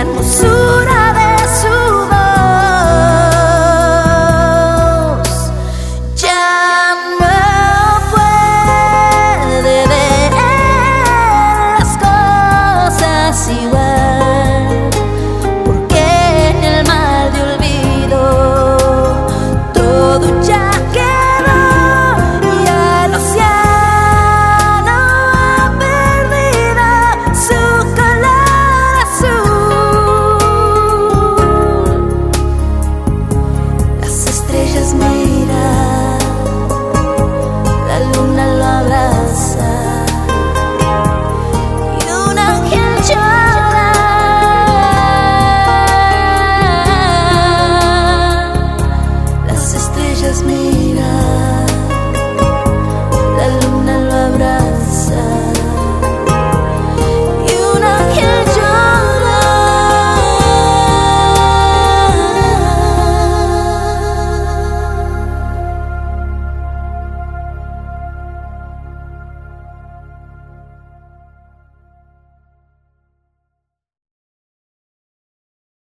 la hermosura de su voz. Ya no puede ver las cosas igual, porque en el mal de olvido todo ya